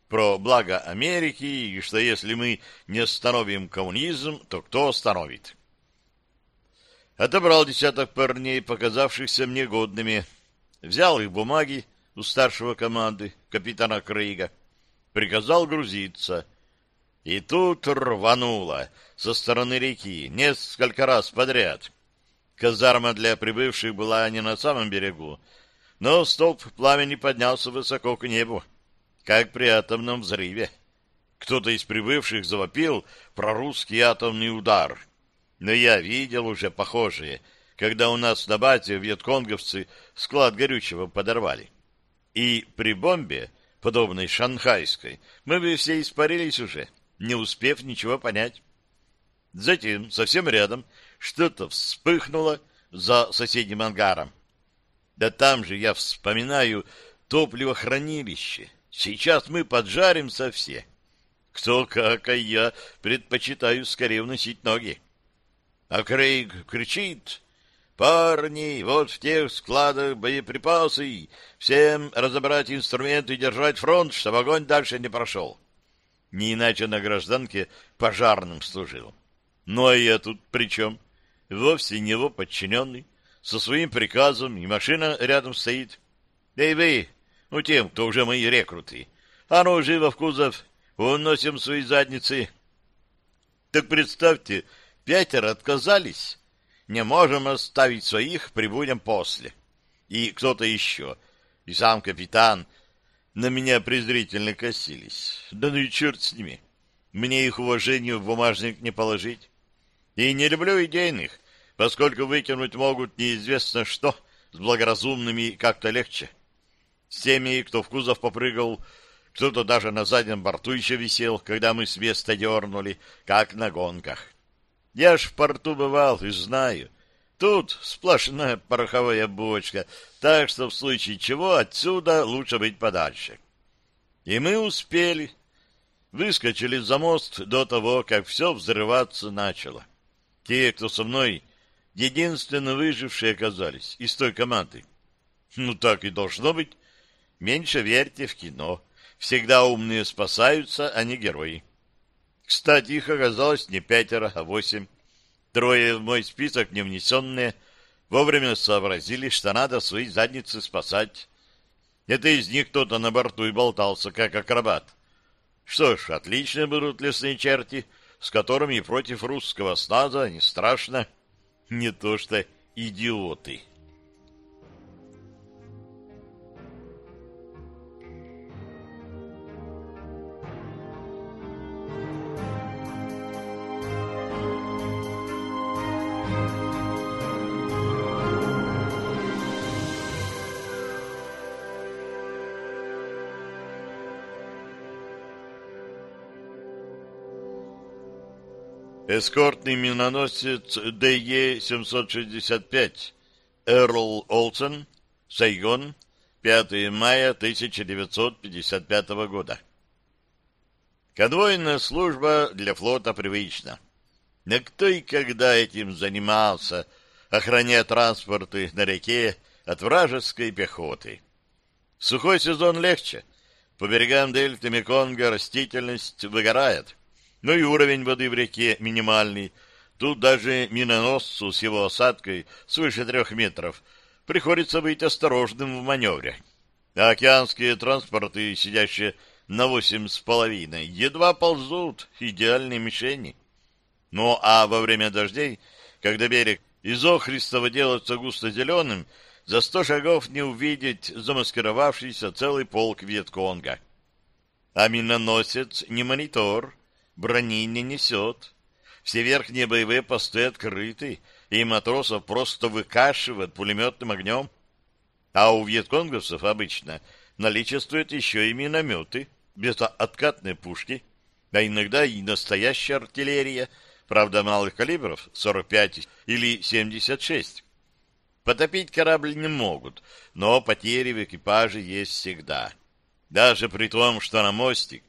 A: про благо Америки, и что если мы не остановим коммунизм, то кто остановит? Отобрал десяток парней, показавшихся мне годными. Взял их бумаги у старшего команды, капитана Крейга. Приказал грузиться. И тут рвануло со стороны реки несколько раз подряд. Казарма для прибывших была не на самом берегу, но столб пламени поднялся высоко к небу, как при атомном взрыве. Кто-то из прибывших завопил про русский атомный удар — но я видел уже похожие, когда у нас на базе вьетконговцы склад горючего подорвали. И при бомбе, подобной шанхайской, мы бы все испарились уже, не успев ничего понять. Затем, совсем рядом, что-то вспыхнуло за соседним ангаром. Да там же, я вспоминаю, топливохранилище. Сейчас мы поджаримся все. Кто как, а я предпочитаю скорее уносить ноги. А Крейг кричит, «Парни, вот в тех складах боеприпасы, всем разобрать инструменты и держать фронт, чтобы огонь дальше не прошел». Не иначе на гражданке пожарным служил. Ну, а я тут при чем? Вовсе не его подчиненный, со своим приказом, и машина рядом стоит. «Эй вы, ну, тем, кто уже мои рекруты. А ну, живо в кузов, уносим свои задницы. Так представьте, пятеро отказались. Не можем оставить своих, прибудем после. И кто-то еще, и сам капитан, на меня презрительно косились. Да ну и черт с ними. Мне их уважению в бумажник не положить. И не люблю идейных, поскольку выкинуть могут неизвестно что, с благоразумными как-то легче. С теми, кто в кузов попрыгал, кто-то даже на заднем борту еще висел, когда мы с места дернули, как на гонках. Я ж в порту бывал и знаю. Тут сплошная пороховая бочка, так что в случае чего отсюда лучше быть подальше. И мы успели. Выскочили за мост до того, как все взрываться начало. Те, кто со мной, единственно выжившие оказались из той команды. Ну, так и должно быть. Меньше верьте в кино. Всегда умные спасаются, а не герои. Кстати, их оказалось не пятеро, а восемь. Трое в мой список не внесенные вовремя сообразили, что надо свои задницы спасать. Это из них кто-то на борту и болтался, как акробат. Что ж, отлично будут лесные черти, с которыми против русского сназа не страшно. Не то что идиоты». Эскортный миноносец ДЕ-765 Эрл Олсен, Сайгон, 5 мая 1955 года. Конвойная служба для флота привычна. Но кто и когда этим занимался, охраняя транспорты на реке от вражеской пехоты? сухой сезон легче. По берегам дельты Меконга растительность выгорает но и уровень воды в реке минимальный. Тут даже миноносцу с его осадкой свыше трех метров приходится быть осторожным в маневре. А океанские транспорты, сидящие на восемь с половиной, едва ползут, идеальные мишени. Ну а во время дождей, когда берег из охристого делается густо-зеленым, за сто шагов не увидеть замаскировавшийся целый полк Вьетконга. А миноносец не монитор, брони не несет. Все верхние боевые посты открыты, и матросов просто выкашивают пулеметным огнем. А у вьетконговцев обычно наличествуют еще и минометы, безоткатные пушки, а иногда и настоящая артиллерия, правда, малых калибров, 45 или 76. Потопить корабль не могут, но потери в экипаже есть всегда. Даже при том, что на мостик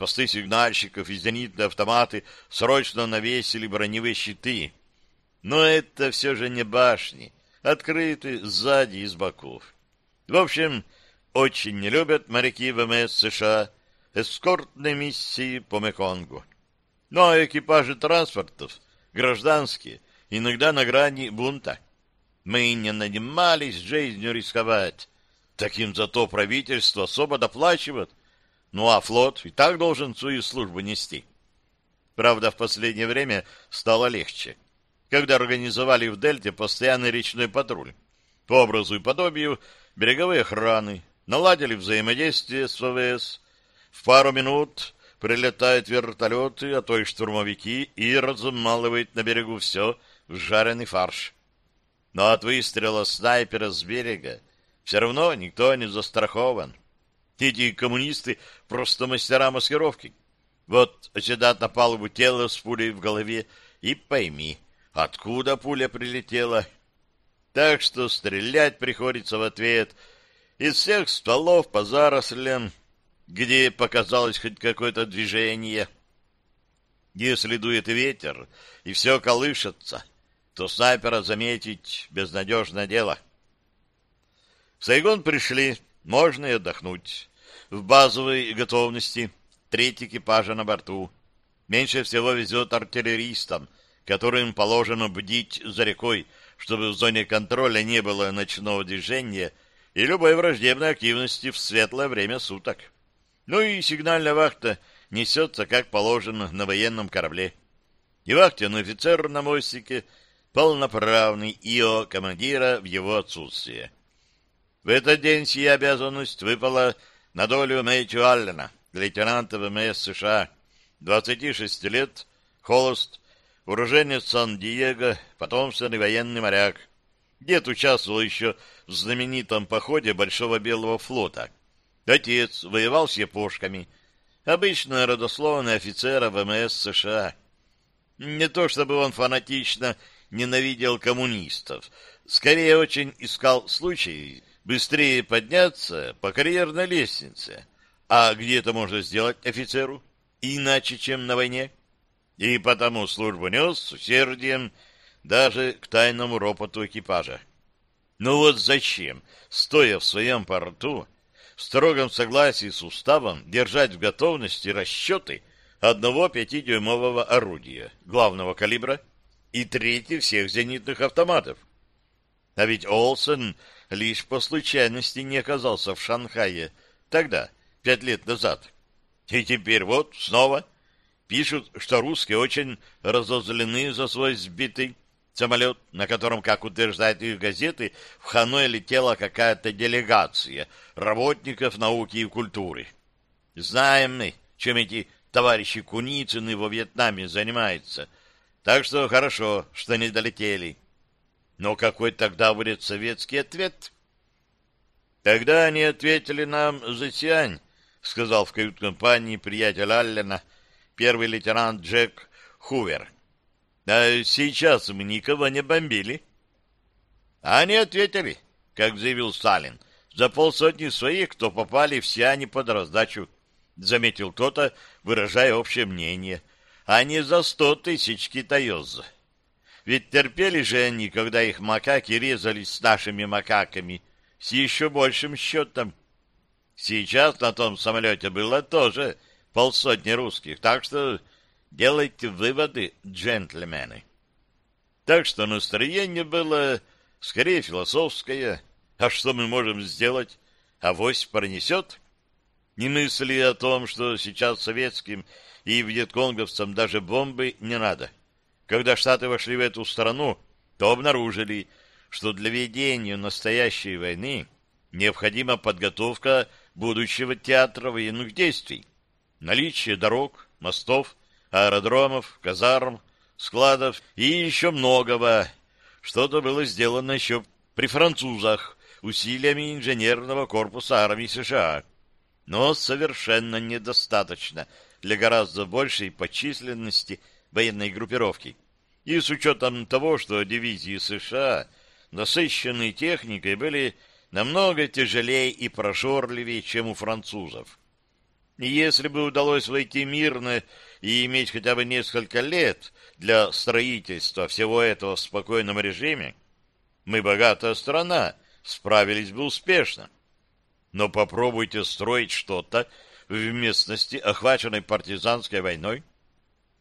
A: Посты сигнальщиков и зенитные автоматы срочно навесили броневые щиты. Но это все же не башни, открыты сзади и с боков. В общем, очень не любят моряки ВМС США эскортные миссии по Меконгу. Но экипажи транспортов, гражданские, иногда на грани бунта. Мы не нанимались жизнью рисковать. Таким зато правительство особо доплачивает ну а флот и так должен свою службу нести. Правда, в последнее время стало легче, когда организовали в Дельте постоянный речной патруль. По образу и подобию береговой охраны, наладили взаимодействие с ВВС. В пару минут прилетают вертолеты, а то и штурмовики, и размалывают на берегу все в жареный фарш. Но от выстрела снайпера с берега все равно никто не застрахован. Эти коммунисты просто мастера маскировки. Вот оседат на палубу тело с пулей в голове и пойми, откуда пуля прилетела. Так что стрелять приходится в ответ из всех стволов по зарослям, где показалось хоть какое-то движение. Если дует ветер и все колышется, то снайпера заметить безнадежное дело. В Сайгон пришли, можно и отдохнуть в базовой готовности, треть экипажа на борту. Меньше всего везет артиллеристам, которым положено бдить за рекой, чтобы в зоне контроля не было ночного движения, и любой враждебной активности в светлое время суток. Ну и сигнальная вахта несется, как положено, на военном корабле. И вахтенный офицер на мостике — полноправный ИО командира в его отсутствие. В этот день сия обязанность выпала на долю Мэтью Аллена, лейтенанта ВМС США, 26 лет, холост, уроженец Сан-Диего, потомственный военный моряк. Дед участвовал еще в знаменитом походе Большого Белого флота. Отец воевал с япошками. Обычно родословный офицера ВМС США. Не то чтобы он фанатично ненавидел коммунистов, скорее очень искал случаи быстрее подняться по карьерной лестнице. А где это можно сделать офицеру? Иначе, чем на войне. И потому службу нес с усердием даже к тайному ропоту экипажа. Но вот зачем, стоя в своем порту, в строгом согласии с уставом, держать в готовности расчеты одного пятидюймового орудия главного калибра и трети всех зенитных автоматов? А ведь Олсен лишь по случайности не оказался в Шанхае тогда, пять лет назад. И теперь вот снова пишут, что русские очень разозлены за свой сбитый самолет, на котором, как утверждают их газеты, в Ханой летела какая-то делегация работников науки и культуры. Знаем мы, чем эти товарищи Куницыны во Вьетнаме занимаются, так что хорошо, что не долетели. Но какой тогда будет советский ответ? Тогда они ответили нам за Сиань, сказал в кают-компании приятель Аллена, первый лейтенант Джек Хувер. А сейчас мы никого не бомбили. Они ответили, как заявил Сталин, за полсотни своих, кто попали в Сиане под раздачу, заметил кто-то, выражая общее мнение, а не за сто тысяч китаёзов. Ведь терпели же они, когда их макаки резались с нашими макаками, с еще большим счетом. Сейчас на том самолете было тоже полсотни русских, так что делайте выводы, джентльмены. Так что настроение было скорее философское. А что мы можем сделать? Авось пронесет? Не мысли о том, что сейчас советским и вьетконговцам даже бомбы не надо. Когда Штаты вошли в эту страну, то обнаружили, что для ведения настоящей войны необходима подготовка будущего театра военных действий, наличие дорог, мостов, аэродромов, казарм, складов и еще многого. Что-то было сделано еще при французах усилиями инженерного корпуса армии США, но совершенно недостаточно для гораздо большей по численности военной группировки. И с учетом того, что дивизии США, насыщенные техникой, были намного тяжелее и прошорливее, чем у французов. И если бы удалось войти мирно и иметь хотя бы несколько лет для строительства всего этого в спокойном режиме, мы, богатая страна, справились бы успешно. Но попробуйте строить что-то в местности, охваченной партизанской войной,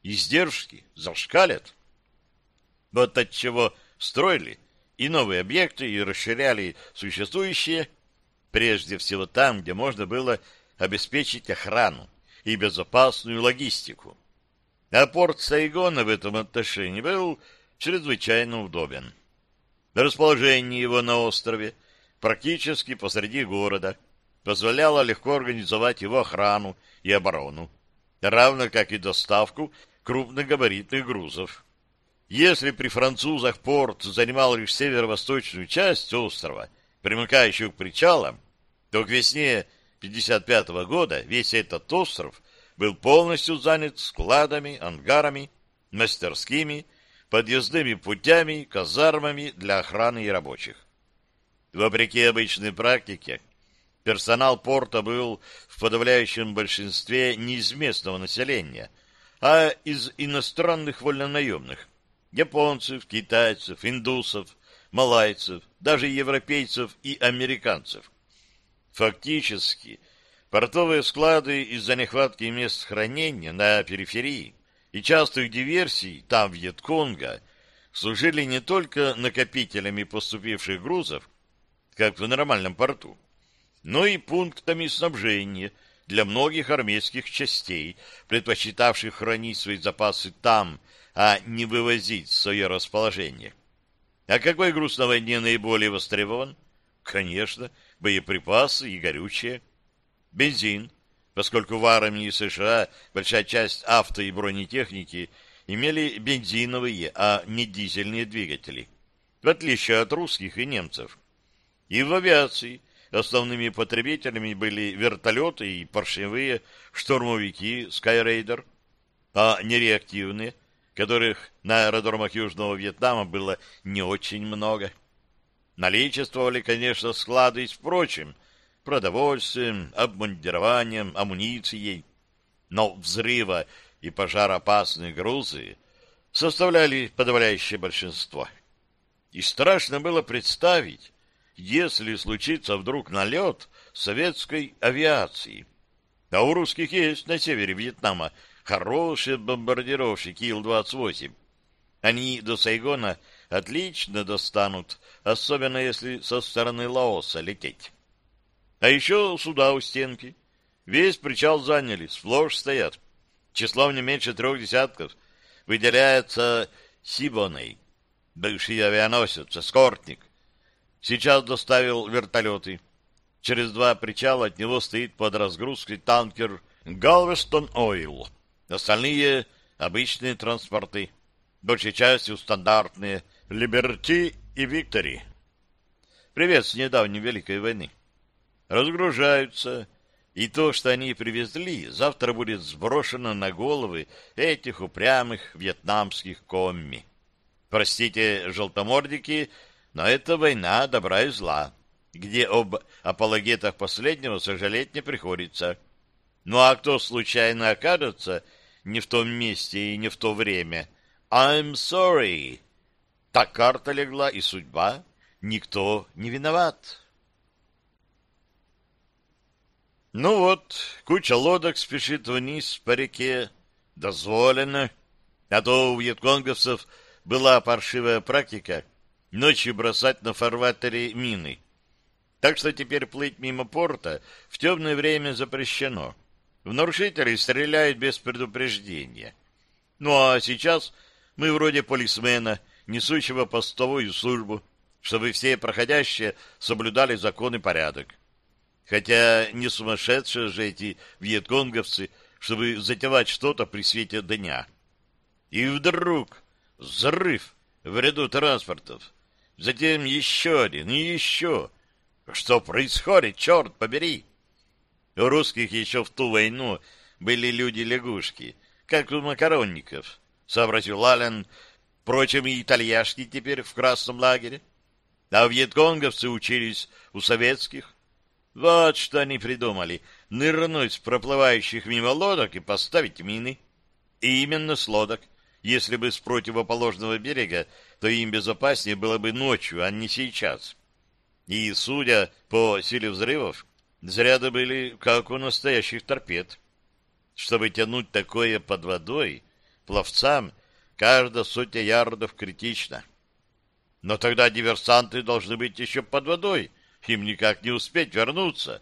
A: издержки зашкалят. Вот от чего строили и новые объекты, и расширяли существующие, прежде всего там, где можно было обеспечить охрану и безопасную логистику. А порт Сайгона в этом отношении был чрезвычайно удобен. Расположение его на острове, практически посреди города, позволяло легко организовать его охрану и оборону, равно как и доставку крупногабаритных грузов. Если при французах порт занимал лишь северо-восточную часть острова, примыкающую к причалам, то к весне 55 -го года весь этот остров был полностью занят складами, ангарами, мастерскими, подъездными путями, казармами для охраны и рабочих. Вопреки обычной практике, персонал порта был в подавляющем большинстве не из местного населения, а из иностранных вольнонаемных – японцев, китайцев, индусов, малайцев, даже европейцев и американцев. Фактически, портовые склады из-за нехватки мест хранения на периферии и частых диверсий там Вьетконга служили не только накопителями поступивших грузов, как в нормальном порту, но и пунктами снабжения для многих армейских частей, предпочитавших хранить свои запасы там, а не вывозить свое расположение. А какой груз на войне наиболее востребован? Конечно, боеприпасы и горючее. Бензин, поскольку в армии США большая часть авто и бронетехники имели бензиновые, а не дизельные двигатели, в отличие от русских и немцев. И в авиации основными потребителями были вертолеты и поршневые штурмовики Skyraider, а нереактивные, которых на аэродромах Южного Вьетнама было не очень много. Наличествовали, конечно, склады с прочим, продовольствием, обмундированием, амуницией, но взрыва и пожароопасные грузы составляли подавляющее большинство. И страшно было представить, если случится вдруг налет советской авиации. А у русских есть на севере Вьетнама хорошие бомбардировщики Ил-28. Они до Сайгона отлично достанут, особенно если со стороны Лаоса лететь. А еще суда у стенки. Весь причал заняли, сплошь стоят. Числом не меньше трех десятков. Выделяется Сибоней, бывший авианосец, эскортник. Сейчас доставил вертолеты. Через два причала от него стоит под разгрузкой танкер «Галвестон Ойл». Остальные — обычные транспорты, большей частью стандартные «Либерти» и «Виктори». Привет с недавней Великой войны. Разгружаются, и то, что они привезли, завтра будет сброшено на головы этих упрямых вьетнамских комми. Простите, желтомордики, но это война добра и зла, где об апологетах последнего сожалеть не приходится. Ну а кто случайно окажется не в том месте и не в то время, I'm sorry. Так карта легла и судьба. Никто не виноват. Ну вот, куча лодок спешит вниз по реке. Дозволено. А то у вьетконговцев была паршивая практика ночью бросать на фарватере мины. Так что теперь плыть мимо порта в темное время запрещено. В нарушителей стреляют без предупреждения. Ну а сейчас мы вроде полисмена, несущего постовую службу, чтобы все проходящие соблюдали закон и порядок. Хотя не сумасшедшие же эти вьетконговцы, чтобы затевать что-то при свете дня. И вдруг взрыв в ряду транспортов. Затем еще один и еще. Что происходит, черт побери? У русских еще в ту войну были люди-лягушки, как у макаронников, сообразил Аллен. Впрочем, и итальяшки теперь в красном лагере. А вьетконговцы учились у советских. Вот что они придумали — нырнуть с проплывающих мимо лодок и поставить мины. И именно с лодок. Если бы с противоположного берега, то им безопаснее было бы ночью, а не сейчас. И, судя по силе взрывов, заряды были как у настоящих торпед. Чтобы тянуть такое под водой, пловцам каждая сотня ярдов критична. Но тогда диверсанты должны быть еще под водой, им никак не успеть вернуться.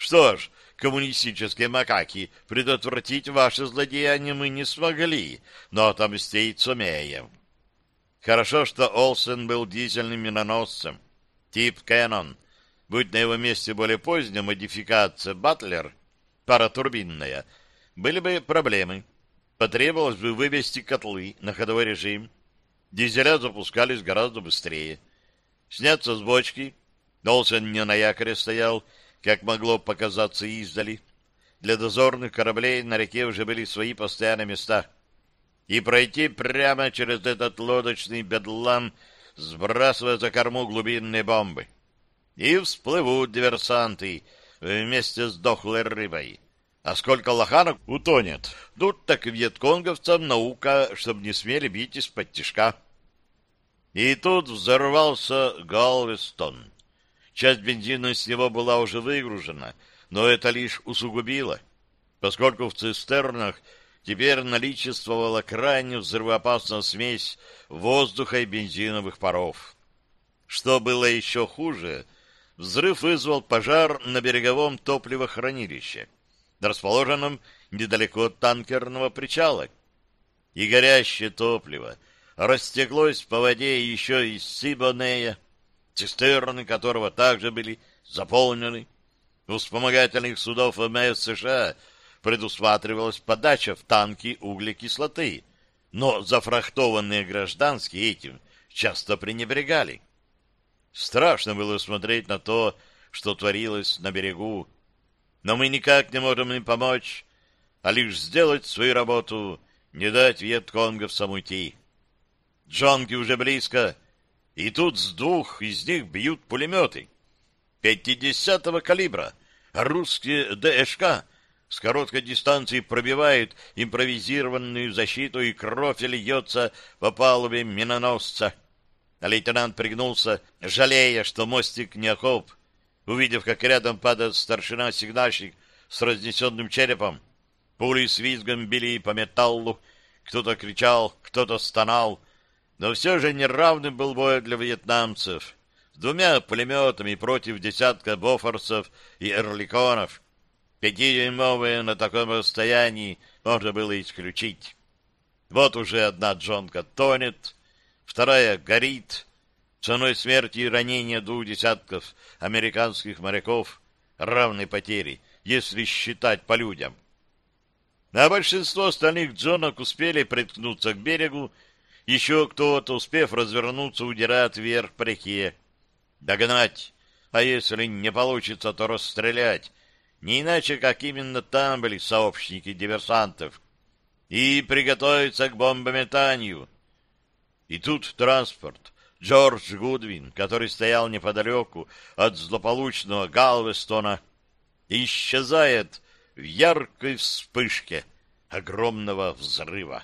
A: Что ж, коммунистические макаки, предотвратить ваше злодеяние мы не смогли, но отомстить сумеем. Хорошо, что Олсен был дизельным миноносцем, тип Кэнон. Будь на его месте более поздняя модификация Батлер, паратурбинная, были бы проблемы. Потребовалось бы вывести котлы на ходовой режим. Дизеля запускались гораздо быстрее. Сняться с бочки. Олсен не на якоре стоял, как могло показаться издали. Для дозорных кораблей на реке уже были свои постоянные места. И пройти прямо через этот лодочный бедлам, сбрасывая за корму глубинные бомбы. И всплывут диверсанты вместе с дохлой рыбой. А сколько лоханок утонет? Тут так вьетконговцам наука, чтобы не смели бить из-под тишка. И тут взорвался Галвестон. Часть бензина с него была уже выгружена, но это лишь усугубило, поскольку в цистернах теперь наличествовала крайне взрывоопасная смесь воздуха и бензиновых паров. Что было еще хуже, взрыв вызвал пожар на береговом топливохранилище, расположенном недалеко от танкерного причала. И горящее топливо растеклось по воде еще из Сибонея, цистерны которого также были заполнены. У вспомогательных судов ВМС США предусматривалась подача в танки углекислоты, но зафрахтованные гражданские этим часто пренебрегали. Страшно было смотреть на то, что творилось на берегу, но мы никак не можем им помочь, а лишь сделать свою работу, не дать вьетконговцам уйти. Джонки уже близко, и тут с двух из них бьют пулеметы. Пятидесятого калибра, русские ДШК с короткой дистанции пробивают импровизированную защиту, и кровь льется по палубе миноносца. Лейтенант пригнулся, жалея, что мостик не окоп. Увидев, как рядом падает старшина-сигнальщик с разнесенным черепом, пули с визгом били по металлу, кто-то кричал, кто-то стонал, но все же неравным был бой для вьетнамцев. С двумя пулеметами против десятка бофорсов и эрликонов. Пятидюймовые на таком расстоянии можно было исключить. Вот уже одна джонка тонет, вторая горит. Ценой смерти и ранения двух десятков американских моряков равной потери, если считать по людям. А большинство остальных джонок успели приткнуться к берегу еще кто-то, успев развернуться, удирает вверх по реке. Догнать, а если не получится, то расстрелять. Не иначе, как именно там были сообщники диверсантов. И приготовиться к бомбометанию. И тут транспорт. Джордж Гудвин, который стоял неподалеку от злополучного Галвестона, исчезает в яркой вспышке огромного взрыва.